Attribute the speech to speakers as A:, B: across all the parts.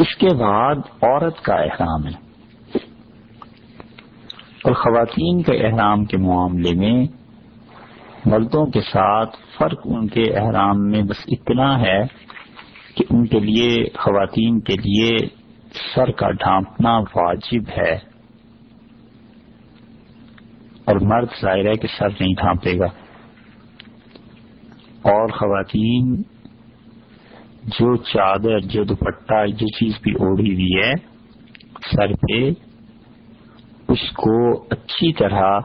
A: اس کے بعد عورت کا احرام ہے۔ اور خواتین کے احرام کے معاملے میں مردوں کے ساتھ فرق ان کے احرام میں بس اتنا ہے کہ ان کے لیے، خواتین کے لیے سر کا ڈھانپنا واجب ہے۔ اور مرد ظاہر ہے کہ سر نہیں ڈھانپے گا۔ اور خواتین جو چادر، جو دوپٹہ، جو چیز بھی اوڑھی ہوئی ہے، سر پہ اس کو اچھی طرح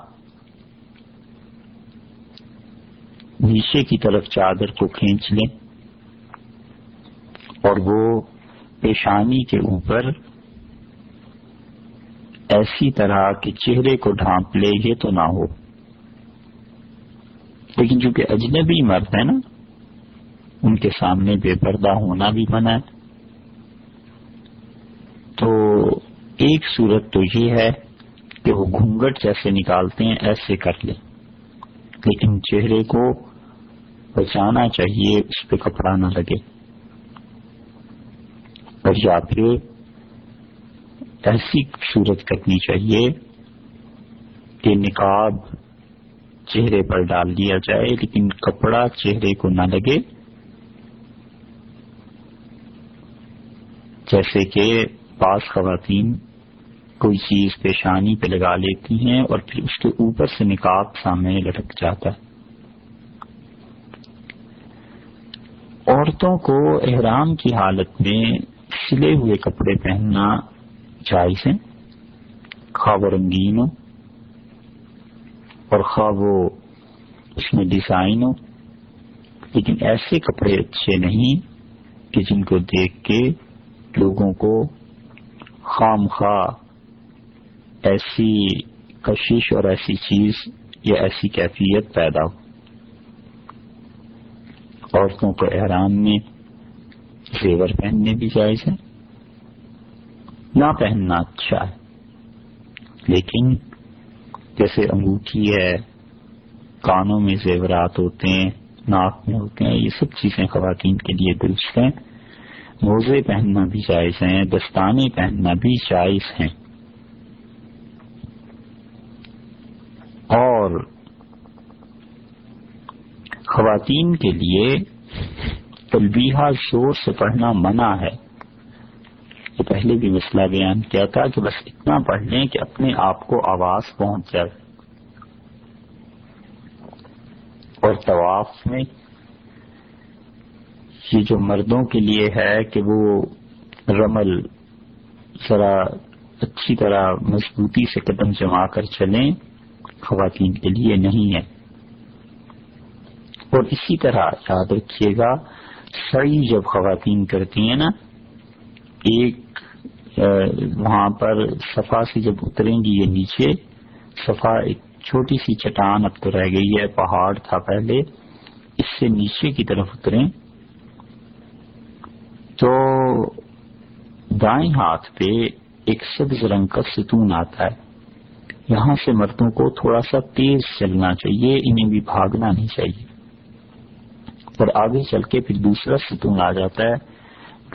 A: نیچے کی طرف چادر کو کھینچ لیں اور وہ پیشانی کے اوپر ایسی طرح کہ چہرے کو ڈھانپ لے یہ تو نہ ہو۔ لیکن چونکہ اجنبی مرد ہے نا ان کے سامنے بے پردہ ہونا بھی منع ہے۔ تو ایک صورت تو یہ ہے کہ وہ گھونگٹ جیسے نکالتے ہیں، ایسے کر لیں۔ لیکن چہرے کو بچانا چاہیے، اس پہ کپڑا نہ لگے۔ اور یا پھر ایسی صورت کرنی چاہیے کہ نقاب چہرے پر ڈال دیا جائے، لیکن کپڑا چہرے کو نہ لگے۔ جیسے کہ بعض خواتین کوئی چیز پیشانی پہ لگا لیتی ہیں اور پھر اس کے اوپر سے نکاب سامنے لٹک جاتا ہے۔ عورتوں کو احرام کی حالت میں سلے ہوئے کپڑے پہننا جائز ہے۔ خواب و رنگین ہو اور خواب و اس میں ڈیزائن ہو لیکن ایسے کپڑے اچھے نہیں کہ جن کو دیکھ کے لوگوں کو خام خواہ ایسی کشش اور ایسی چیز یا ایسی کیفیت پیدا ہو۔ عورتوں کو احرام میں زیور پہننے بھی جائز ہے، نہ پہننا اچھا ہے۔ لیکن جیسے انگوٹھی ہے، کانوں میں زیورات ہوتے ہیں، ناک میں ہوتے ہیں، یہ سب چیزیں خواتین کے لیے درست ہیں۔ موزے پہننا بھی جائز ہیں، دستانے پہننا بھی جائز ہیں۔ اور خواتین کے لیے تلبیہ زور سے پڑھنا منع ہے۔ یہ پہلے بھی مسئلہ بیان کیا تھا کہ بس اتنا پڑھ لیں کہ اپنے آپ کو آواز پہنچ جائے۔ اور طواف میں یہ جو مردوں کے لیے ہے کہ وہ رمل ذرا اچھی طرح مضبوطی سے قدم جما کر چلیں، خواتین کے لیے نہیں ہے۔ اور اسی طرح یاد رکھیے گا، سعی جب خواتین کرتی ہیں نا، ایک وہاں پر صفا سے جب اتریں گی یہ نیچے، صفا ایک چھوٹی سی چٹان اب تو رہ گئی ہے، پہاڑ تھا پہلے، اس سے نیچے کی طرف اتریں۔ تو دائیں ہاتھ پہ ایک سبز رنگ کا ستون آتا ہے۔ یہاں سے مردوں کو تھوڑا سا تیز چلنا چاہیے، انہیں بھی بھاگنا نہیں چاہیے۔ اور آگے چل کے پھر دوسرا ستون آ جاتا ہے۔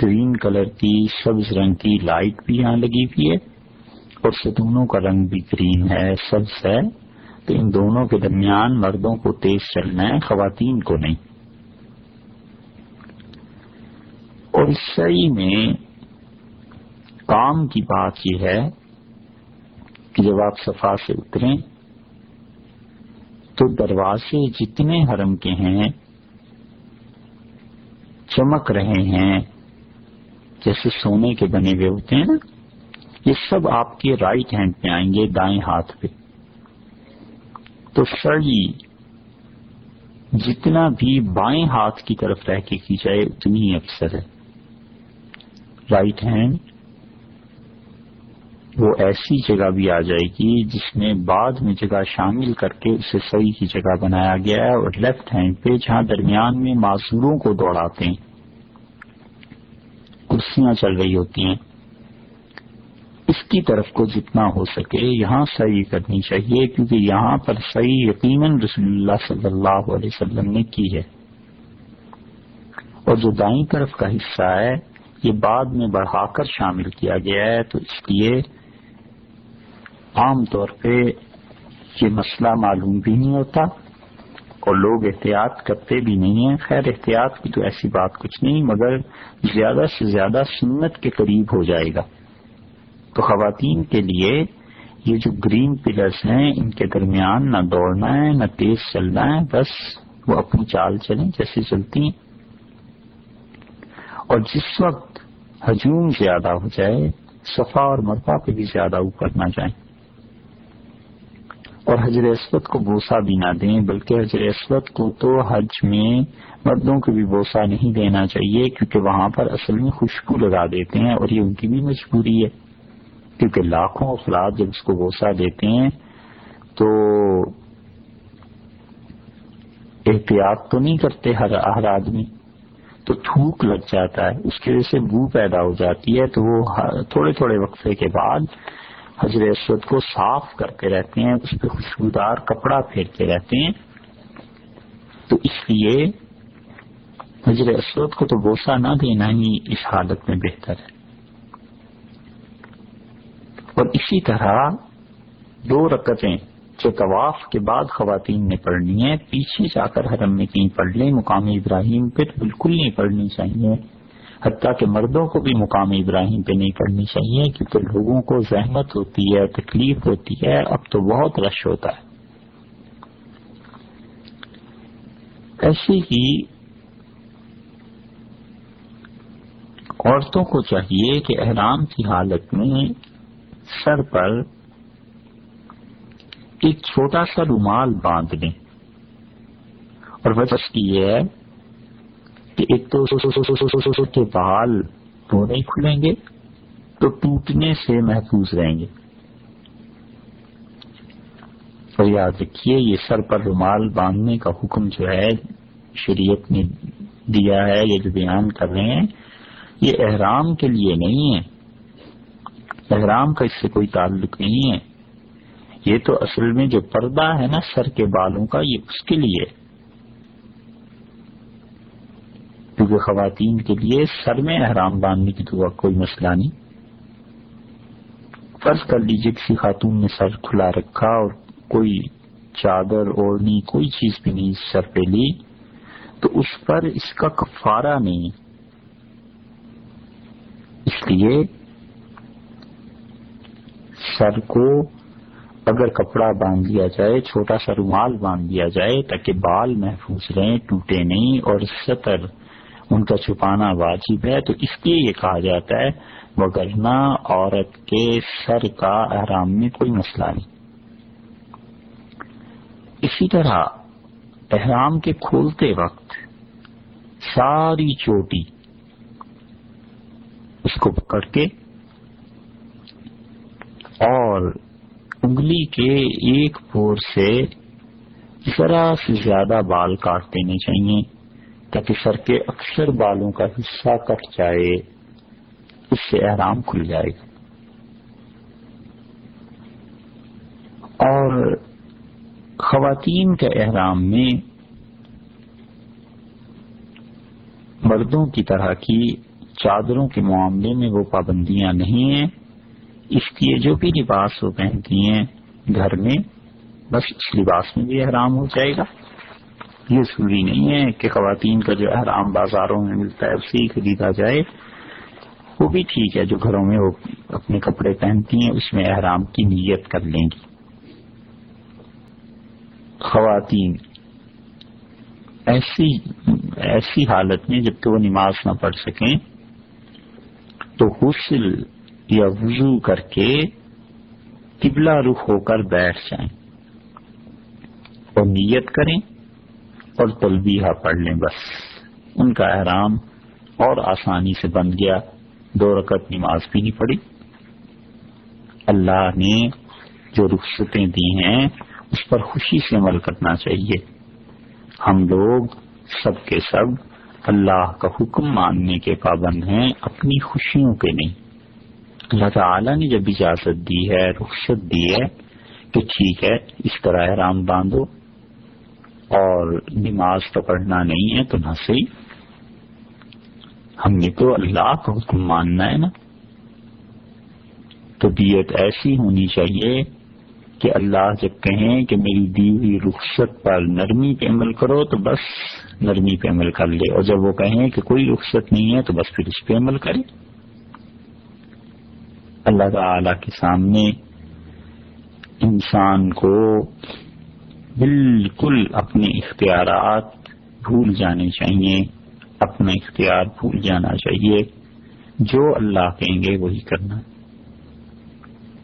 A: گرین کلر کی، سبز رنگ کی لائٹ بھی یہاں لگی ہوئی ہے اور ستونوں کا رنگ بھی گرین ہے، سبز ہے۔ تو ان دونوں کے درمیان مردوں کو تیز چلنا ہے، خواتین کو نہیں۔ اور عیسائی میں کام کی بات یہ ہے کہ جب آپ صفا سے اتریں تو دروازے جتنے حرم کے ہیں، چمک رہے ہیں، جیسے سونے کے بنے ہوئے ہوتے ہیں نا، یہ سب آپ کے رائٹ ہینڈ پہ آئیں گے، دائیں ہاتھ پہ۔ تو سڑی جتنا بھی بائیں ہاتھ کی طرف رہ کے کی جائے، اتنی ہی افسر ہے۔ رائٹ ہینڈ وہ ایسی جگہ بھی آ جائے گی جس میں بعد میں جگہ شامل کر کے اسے صحیح کی جگہ بنایا گیا ہے اور لیفٹ ہینڈ پہ جہاں درمیان میں معذوروں کو دوڑاتے ہیں، کرسیاں چل رہی ہوتی ہیں۔ اس کی طرف کو جتنا ہو سکے یہاں صحیح کرنی چاہیے کیونکہ یہاں پر صحیح یقیناً رسول اللہ صلی اللہ علیہ وسلم نے کی ہے۔ اور جو دائیں طرف کا حصہ ہے یہ بعد میں بڑھا کر شامل کیا گیا ہے، تو اس لیے عام طور پہ یہ مسئلہ معلوم بھی نہیں ہوتا اور لوگ احتیاط کرتے بھی نہیں ہیں۔ خیر، احتیاط کی تو ایسی بات کچھ نہیں، مگر زیادہ سے زیادہ سنت کے قریب ہو جائے گا۔ تو خواتین کے لیے یہ جو گرین پلرس ہیں، ان کے درمیان نہ دوڑنا ہے، نہ تیز چلنا ہے، بس وہ اپنی چال چلیں جیسے چلتی ہیں۔ اور جس وقت ہجوم زیادہ ہو جائے، صفا اور مرفا پہ بھی زیادہ اوپر نہ جائیں اور حجر اسود کو بوسا بھی نہ دیں، بلکہ حجر اسود کو تو حج میں مردوں کو بھی بوسا نہیں دینا چاہیے، کیونکہ وہاں پر اصل میں خوشبو لگا دیتے ہیں اور یہ ان کی بھی مجبوری ہے۔ کیونکہ لاکھوں افراد جب اس کو بوسا دیتے ہیں، تو احتیاط تو نہیں کرتے ہر ہر آدمی۔ تو تھوک لگ جاتا ہے، اس کی وجہ سے بو پیدا ہو جاتی ہے۔ تو وہ تھوڑے تھوڑے وقفے کے بعد حضر اسود کو صاف کرتے رہتے ہیں، اس پہ خوشبودار کپڑا پھیرتے رہتے ہیں۔ تو اس لیے حضر اسود کو تو بوسا نہ دینا ہی اس حالت میں بہتر ہے۔ اور اسی طرح دو رکتیں جو طواف کے بعد خواتین نے پڑھنی ہے، پیچھے جا کر حرم میں کہیں پڑھ لیں، مقام ابراہیم پہ بالکل نہیں پڑھنی چاہیے۔ حتیٰ کہ مردوں کو بھی مقام ابراہیم پہ نہیں پڑھنی چاہیے، کیونکہ لوگوں کو زحمت ہوتی ہے، تکلیف ہوتی ہے، اب تو بہت رش ہوتا ہے۔ ایسی ہی عورتوں کو چاہیے کہ احرام کی حالت میں سر پر ایک چھوٹا سا رومال باندھ لیں۔ اور وجہ یہ ہے کہ ایک تو کے بال تو نہیں کھلیں گے؟ تو ٹوٹنے سے محفوظ رہیں گے۔ اور یاد رکھیے، یہ سر پر رومال باندھنے کا حکم جو ہے، شریعت نے دیا ہے، یہ جو بیان کر رہے ہیں، یہ احرام کے لیے نہیں ہے۔ احرام کا اس سے کوئی تعلق نہیں ہے۔ یہ تو اصل میں جو پردہ ہے نا سر کے بالوں کا، یہ اس کے لیے۔ کیونکہ خواتین کے لیے سر میں احرام باندھنے کی تو کوئی مسئلہ نہیں۔ فرض کر لیجیے کسی خاتون نے سر کھلا رکھا اور کوئی چادر اوڑھنی کوئی چیز بھی نہیں سر پہ لی، تو اس پر اس کا کفارہ نہیں۔ اس لیے سر کو اگر کپڑا باندھ دیا جائے، چھوٹا سا رومال باندھ دیا جائے تاکہ بال محفوظ رہیں، ٹوٹے نہیں اور سطر ان کا چھپانا واجب ہے۔ تو اس لیے یہ کہا جاتا ہے وگرنا عورت کے سر کا احرام میں کوئی مسئلہ نہیں۔ اسی طرح احرام کے کھولتے وقت ساری چوٹی اس کو پکڑ کے اور انگلی کے ایک پور سے ذرا سے زیادہ بال کاٹ دینے چاہیے تاکہ سر کے اکثر بالوں کا حصہ کٹ جائے، اس سے احرام کھل جائے گا۔ اور خواتین کے احرام میں مردوں کی طرح کی چادروں کے معاملے میں وہ پابندیاں نہیں ہیں۔ اس لیے جو بھی لباس وہ پہنتی ہیں گھر میں، بس اس لباس میں بھی احرام ہو جائے گا۔ یہ ضروری نہیں ہے کہ خواتین کا جو احرام بازاروں میں ملتا ہے اسی خریدا جائے۔ وہ بھی ٹھیک ہے جو گھروں میں وہ اپنے کپڑے پہنتی ہیں، اس میں احرام کی نیت کر لیں گی۔ خواتین، ایسی ایسی حالت میں جبکہ وہ نماز نہ پڑھ سکیں، تو غسل یا وضو کر کے قبلہ رخ ہو کر بیٹھ جائیں اور نیت کریں اور تلبیہ پڑھ لیں بس۔ ان کا احرام اور آسانی سے بن گیا۔ دو رکعت نماز بھی نہیں پڑی اللہ نے جو رخصتیں دی ہیں، اس پر خوشی سے عمل کرنا چاہیے۔ ہم لوگ سب کے سب اللہ کا حکم ماننے کے پابند ہیں، اپنی خوشیوں کے نہیں۔ اللہ تعالی نے جب اجازت دی ہے، رخصت دی ہے کہ ٹھیک ہے، اس طرح احرام باندھو اور نماز تو پڑھنا نہیں ہے تو نہ صحیح۔ ہم نے تو اللہ کا حکم ماننا ہے نا۔ طبیعت ایسی ہونی چاہیے کہ اللہ جب کہیں کہ میری دی ہوئی رخصت پر نرمی پہ عمل کرو تو بس نرمی پہ عمل کر لے۔ اور جب وہ کہیں کہ کوئی رخصت نہیں ہے تو بس پھر اس پہ عمل کرے۔ اللہ تعالی کے سامنے انسان کو بالکل اپنے اختیارات بھول جانے چاہیے، اپنا اختیار بھول جانا چاہیے، جو اللہ کہیں گے وہی کرنا۔